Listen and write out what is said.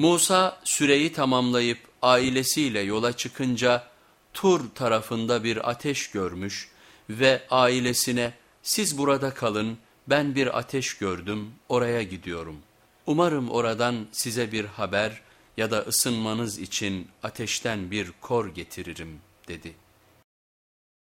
Musa süreyi tamamlayıp ailesiyle yola çıkınca Tur tarafında bir ateş görmüş ve ailesine siz burada kalın ben bir ateş gördüm oraya gidiyorum. Umarım oradan size bir haber ya da ısınmanız için ateşten bir kor getiririm dedi.''